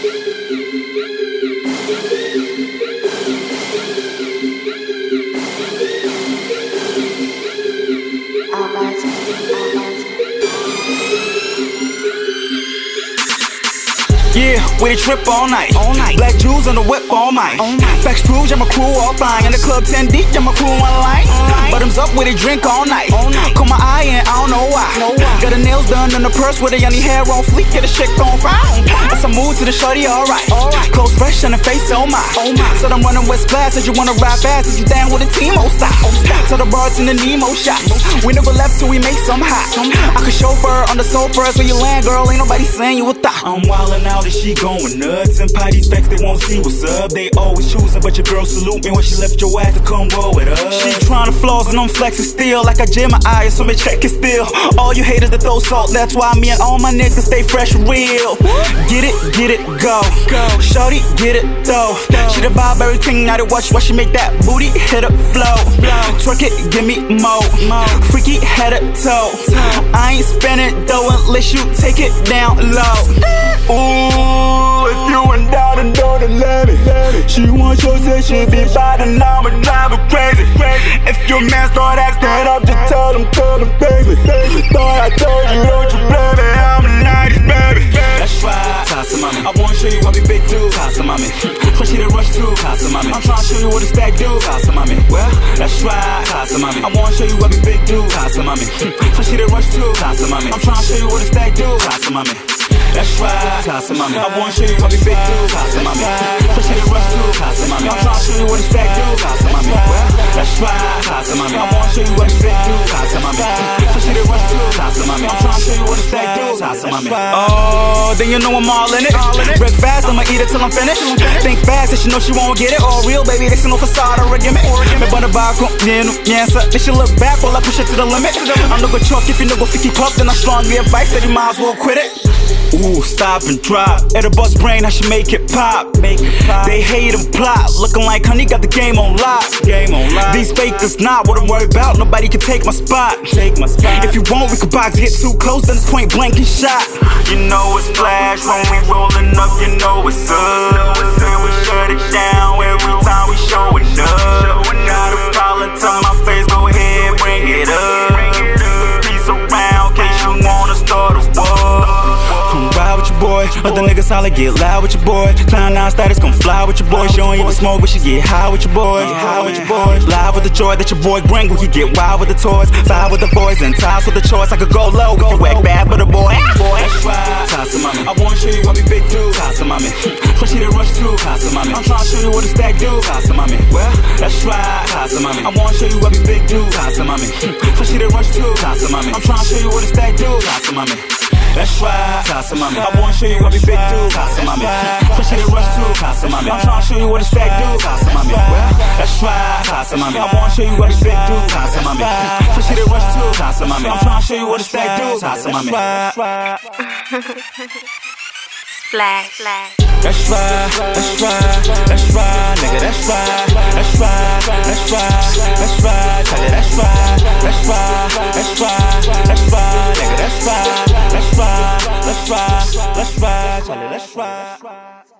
thank you Yeah, we the trip all night. All night. Black jewels on the whip all night. All night. Facts Rouge, I'm a crew all flying. In the club 10 deep, I'm a crew one line. Bottoms up with a drink all night. All night. Caught my eye and I don't know why. Got the nails done in the purse with a yummy hair on fleek. Get a shit on fire. That's a move to the shorty, alright. Alright. Clothes fresh on the face, oh my. Oh my. Said I'm running with splash. Said you wanna ride fast. Said you down with a team, oh stop. Oh stop. Tell the bars in the Nemo shots. We never left till we make some hot. I could chauffeur on the sofa so you land, girl. Ain't nobody saying you a thought. I'm wildin' out and she going nuts. And potty specs, they won't see what's up. They always choosing, but your girl salute me when she left your ass to come roll with us. She tryna flaws and I'm flexing still. Like I jam my eyes, so me check it still. All you haters that throw salt, that's why me and all my niggas stay fresh real. Get it, get it, go. Go. Shorty, get it, though. She the vibe, everything, now to watch, watch she make that booty hit a flow. Twerk it, give me more. Freaky head up toe. I ain't spinning dough unless you take it down low. Ooh, if you ain't down know to let it. She wants your she be biting, I'ma drive her crazy. If your man start acting up, just tell him, tell him, baby. Thought I rush Casa Mami. I'm tryna show you what a stack do, Casa Mami. Well, that's right, Casa Mami. I wanna show you what we big do, Casa Mami. Push you to rush too, Casa Mami. I'm tryna show you what a stack do, Casa Mami. That's right, Casa Mami. I wanna show you what we big do, Casa Mami. Push you to rush too, Casa Mami. I'm tryna show you what a stack do, Casa Mami. Well, that's right, Casa Mami. I wanna show you what we big do, Casa Mami. Push you to rush too, Casa Mami. I'm tryna show you what a stack do, Oh, then you know I'm all in it. Break fast, I'ma eat it till I'm finished. Think fast, that you know she won't get it. All real, baby, this is no facade or a gimmick. Me bana baako, mienu, miensa. They should look back while I push it to the limit. I'm no good chalk if you no go fiki pop, then I strongly advise that you might as well quit it. Ooh, stop and drop. At a bust brain, I should make it pop. Make it pop. They hate and plot. Looking like honey got the game on lock. Game on lock. These fakers not what I'm worried about. Nobody can take my spot. Take my spot. If you want, we could box. Get too close, then it's point blank and shot. You know it's flash when we rolling up. You know it's up. Your boy. Other niggas solid, get loud with your boy. Clown nine status, come fly with your boy. She don't even smoke, but she get high with your boy. Get high with your boy. Live with the joy that your boy bring. We can get wild with the toys. Vibe with the boys and ties with the choice. I could go low if you act bad for the boy. Ah! boy. That's right. Casa Mami. I wanna show you what we big do. Casa Mami. Push you to rush too. Casa Mami. I'm tryna show you what a stack do. Casa Mami. Well, that's right. Casa Mami. I wanna show you what we big do. Casa Mami. Push you to rush too. Casa Mami. I'm tryna show you what a stack do. Casa Mami. That's right, Casa Mami. I wanna show you what we big do, Casa Mami. Push it and rush too, Casa Mami. I'm tryna show you what a stack do, Casa Mami. Well, that's right, Casa Mami. I wanna show you what we big do, Casa Mami. Push it and rush too, Casa Mami. I'm tryna show you what a stack do, Casa Mami. Splash, splash. That's right, that's right, that's right, nigga, that's right, that's right, Charlie, let's ride.